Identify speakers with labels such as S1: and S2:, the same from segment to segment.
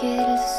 S1: quieres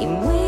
S1: и мы